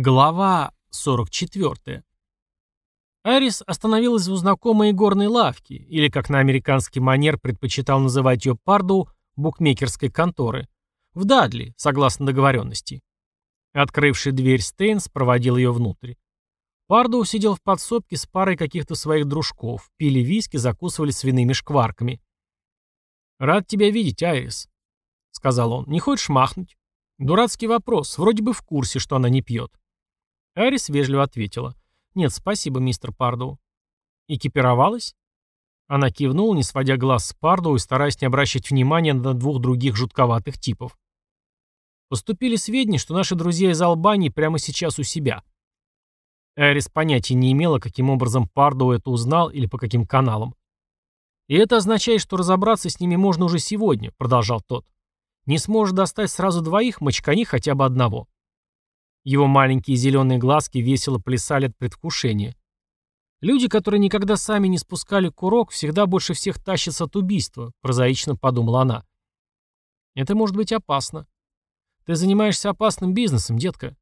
Глава 44. Арис остановилась у знакомой горной лавки, или, как на американский манер предпочитал называть ее Пардоу, букмекерской конторы, в Дадли, согласно договоренности. Открывший дверь Стейнс проводил ее внутрь. Пардоу сидел в подсобке с парой каких-то своих дружков, пили виски, закусывали свиными шкварками. «Рад тебя видеть, Айрис», — сказал он. «Не хочешь махнуть?» Дурацкий вопрос. Вроде бы в курсе, что она не пьет. Арис вежливо ответила. «Нет, спасибо, мистер Пардоу». «Экипировалась?» Она кивнула, не сводя глаз с Пардоу и стараясь не обращать внимания на двух других жутковатых типов. Поступили сведения, что наши друзья из Албании прямо сейчас у себя. Арис понятия не имела, каким образом Пардоу это узнал или по каким каналам. «И это означает, что разобраться с ними можно уже сегодня», — продолжал тот. Не сможешь достать сразу двоих, мочкани хотя бы одного. Его маленькие зеленые глазки весело плясали от предвкушения. Люди, которые никогда сами не спускали курок, всегда больше всех тащатся от убийства, прозаично подумала она. Это может быть опасно. Ты занимаешься опасным бизнесом, детка.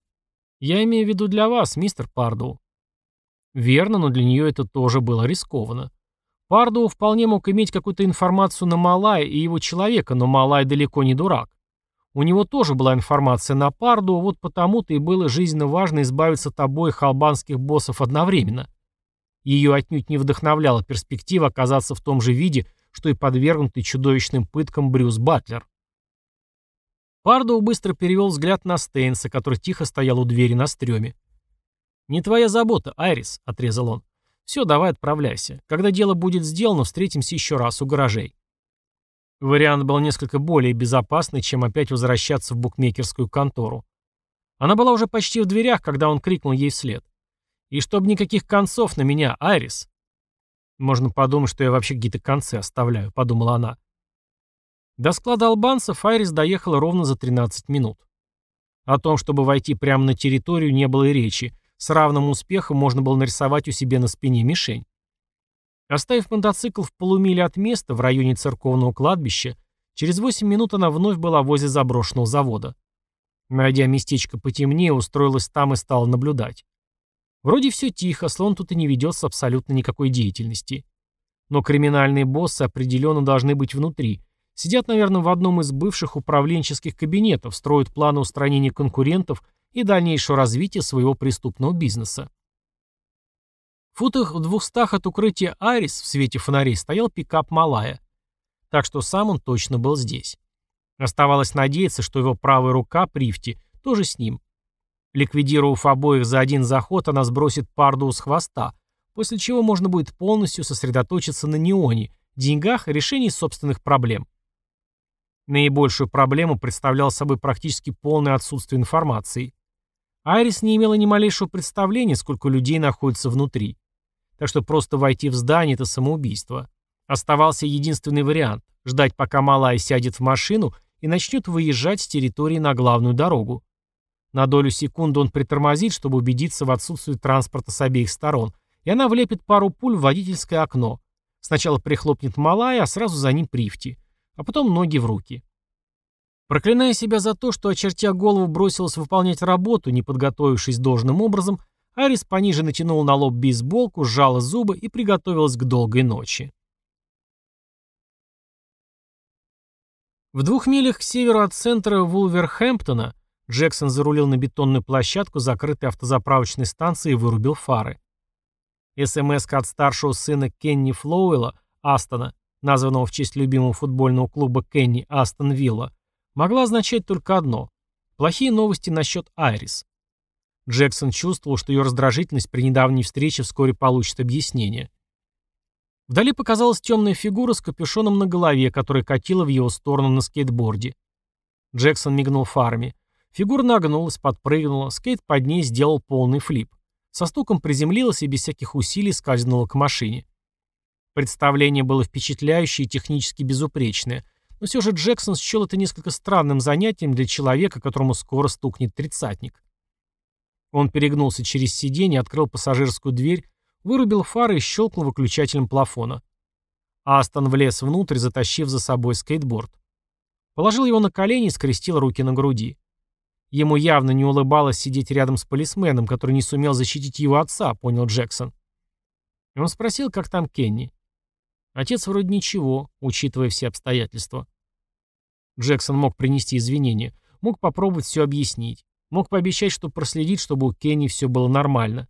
Я имею в виду для вас, мистер Пардоу. Верно, но для нее это тоже было рискованно. Пардоу вполне мог иметь какую-то информацию на Малая и его человека, но Малай далеко не дурак. У него тоже была информация на Пардоу, вот потому-то и было жизненно важно избавиться от обоих албанских боссов одновременно. Ее отнюдь не вдохновляла перспектива оказаться в том же виде, что и подвергнутый чудовищным пыткам Брюс Батлер. Пардоу быстро перевел взгляд на Стейнса, который тихо стоял у двери на стреме. «Не твоя забота, Айрис», — отрезал он. Все, давай отправляйся. Когда дело будет сделано, встретимся еще раз у гаражей. Вариант был несколько более безопасный, чем опять возвращаться в букмекерскую контору. Она была уже почти в дверях, когда он крикнул ей вслед. «И чтобы никаких концов на меня, Айрис!» «Можно подумать, что я вообще какие-то концы оставляю», — подумала она. До склада албанцев Айрис доехала ровно за 13 минут. О том, чтобы войти прямо на территорию, не было и речи, с равным успехом можно было нарисовать у себя на спине мишень. Оставив мотоцикл в полумиле от места, в районе церковного кладбища, через 8 минут она вновь была возле заброшенного завода. Найдя местечко потемнее, устроилась там и стала наблюдать. Вроде все тихо, слон тут и не ведется абсолютно никакой деятельности. Но криминальные боссы определенно должны быть внутри. Сидят, наверное, в одном из бывших управленческих кабинетов, строят планы устранения конкурентов и дальнейшего развития своего преступного бизнеса. Футах в двухстах от укрытия Арис в свете фонарей стоял пикап Малая. Так что сам он точно был здесь. Оставалось надеяться, что его правая рука, Прифти, тоже с ним. Ликвидировав обоих за один заход, она сбросит Парду с хвоста, после чего можно будет полностью сосредоточиться на неоне, деньгах и решении собственных проблем. Наибольшую проблему представлял собой практически полное отсутствие информации. Айрис не имела ни малейшего представления, сколько людей находится внутри. Так что просто войти в здание – это самоубийство. Оставался единственный вариант – ждать, пока Малай сядет в машину и начнет выезжать с территории на главную дорогу. На долю секунды он притормозит, чтобы убедиться в отсутствии транспорта с обеих сторон, и она влепит пару пуль в водительское окно. Сначала прихлопнет Малая, а сразу за ним Прифти. А потом ноги в руки. Проклиная себя за то, что, очертя голову, бросилась выполнять работу, не подготовившись должным образом, Арис пониже натянул на лоб бейсболку, сжала зубы и приготовилась к долгой ночи. В двух милях к северу от центра Вулверхэмптона Джексон зарулил на бетонную площадку закрытой автозаправочной станции и вырубил фары. СМС от старшего сына Кенни Флоуэлла, Астона, названного в честь любимого футбольного клуба Кенни Астон Вилла, могла означать только одно – плохие новости насчет Айрис. Джексон чувствовал, что ее раздражительность при недавней встрече вскоре получит объяснение. Вдали показалась темная фигура с капюшоном на голове, которая катила в его сторону на скейтборде. Джексон мигнул фарами. Фигура нагнулась, подпрыгнула, скейт под ней сделал полный флип. Со стуком приземлилась и без всяких усилий скользнула к машине. Представление было впечатляющее и технически безупречное – но все же Джексон счел это несколько странным занятием для человека, которому скоро стукнет тридцатник. Он перегнулся через сиденье, открыл пассажирскую дверь, вырубил фары и щелкнул выключателем плафона. Астон влез внутрь, затащив за собой скейтборд. Положил его на колени и скрестил руки на груди. Ему явно не улыбалось сидеть рядом с полисменом, который не сумел защитить его отца, понял Джексон. Он спросил, как там Кенни. Отец вроде ничего, учитывая все обстоятельства. Джексон мог принести извинения, мог попробовать все объяснить, мог пообещать, что проследит, чтобы у Кенни все было нормально.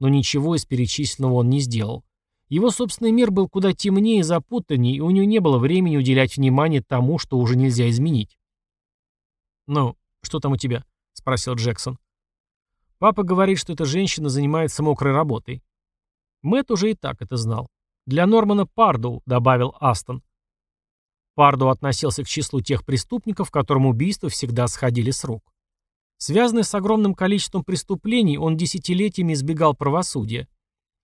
Но ничего из перечисленного он не сделал. Его собственный мир был куда темнее и запутаннее, и у него не было времени уделять внимание тому, что уже нельзя изменить. «Ну, что там у тебя?» — спросил Джексон. «Папа говорит, что эта женщина занимается мокрой работой». Мэтт уже и так это знал. «Для Нормана Пардоу», — добавил Астон. Пардоу относился к числу тех преступников, которым убийства всегда сходили с рук. Связанный с огромным количеством преступлений, он десятилетиями избегал правосудия.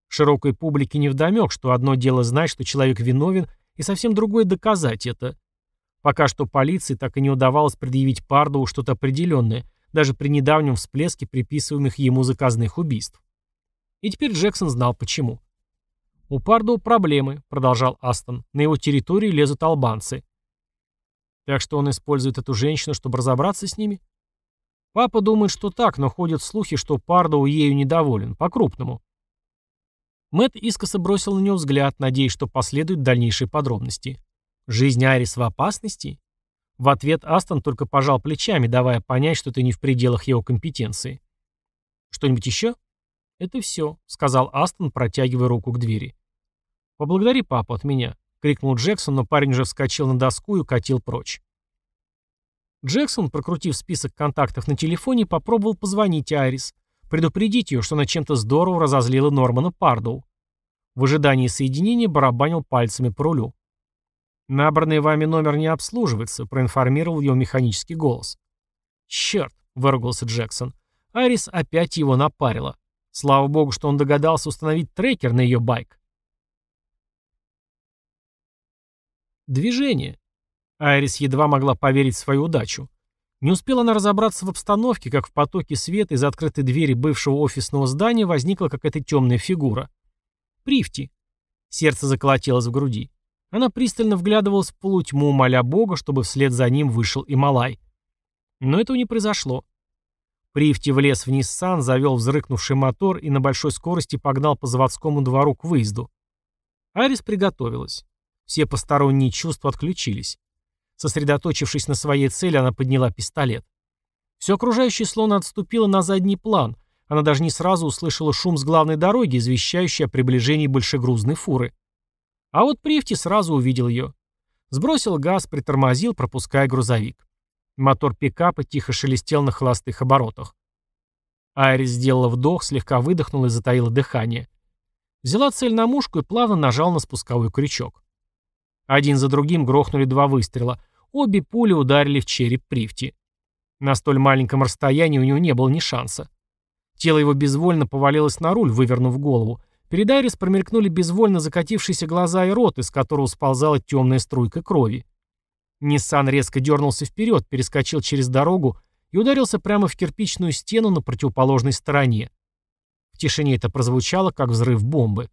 Широкой публике невдомек, что одно дело знать, что человек виновен, и совсем другое доказать это. Пока что полиции так и не удавалось предъявить Пардову что-то определенное, даже при недавнем всплеске приписываемых ему заказных убийств. И теперь Джексон знал почему. «У Пардоу проблемы», — продолжал Астон. «На его территории лезут албанцы». «Так что он использует эту женщину, чтобы разобраться с ними?» «Папа думает, что так, но ходят слухи, что Пардоу ею недоволен, по-крупному». Мэт искоса бросил на него взгляд, надеясь, что последуют дальнейшие подробности. «Жизнь Айрис в опасности?» В ответ Астон только пожал плечами, давая понять, что это не в пределах его компетенции. «Что-нибудь еще?» «Это все», — сказал Астон, протягивая руку к двери. «Поблагодари папу от меня», — крикнул Джексон, но парень уже вскочил на доску и укатил прочь. Джексон, прокрутив список контактов на телефоне, попробовал позвонить Айрис, предупредить ее, что она чем-то здорово разозлила Нормана Пардоу. В ожидании соединения барабанил пальцами по рулю. «Набранный вами номер не обслуживается», — проинформировал его механический голос. «Черт», — выругался Джексон. Айрис опять его напарила. Слава богу, что он догадался установить трекер на ее байк. Движение. Айрис едва могла поверить в свою удачу. Не успела она разобраться в обстановке, как в потоке света из открытой двери бывшего офисного здания возникла какая-то темная фигура. Прифти. Сердце заколотилось в груди. Она пристально вглядывалась в полутьму, моля Бога, чтобы вслед за ним вышел и Малай. Но этого не произошло. Прифти влез в Ниссан, завел взрыкнувший мотор и на большой скорости погнал по заводскому двору к выезду. Айрис приготовилась. Все посторонние чувства отключились. Сосредоточившись на своей цели, она подняла пистолет. Все окружающее словно отступило на задний план. Она даже не сразу услышала шум с главной дороги, извещающий о приближении большегрузной фуры. А вот Прифти сразу увидел ее. Сбросил газ, притормозил, пропуская грузовик. Мотор пикапа тихо шелестел на холостых оборотах. Айрис сделала вдох, слегка выдохнула и затаила дыхание. Взяла цель на мушку и плавно нажал на спусковой крючок. Один за другим грохнули два выстрела. Обе пули ударили в череп Прифти. На столь маленьком расстоянии у него не было ни шанса. Тело его безвольно повалилось на руль, вывернув голову. Перед Айрис промелькнули безвольно закатившиеся глаза и рот, из которого сползала темная струйка крови. Ниссан резко дернулся вперед, перескочил через дорогу и ударился прямо в кирпичную стену на противоположной стороне. В тишине это прозвучало, как взрыв бомбы.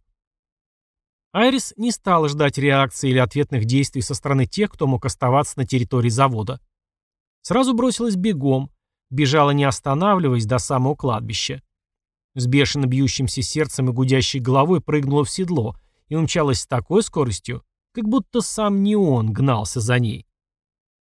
Айрис не стала ждать реакции или ответных действий со стороны тех, кто мог оставаться на территории завода. Сразу бросилась бегом, бежала не останавливаясь до самого кладбища. С бешено бьющимся сердцем и гудящей головой прыгнула в седло и умчалась с такой скоростью, как будто сам не он гнался за ней.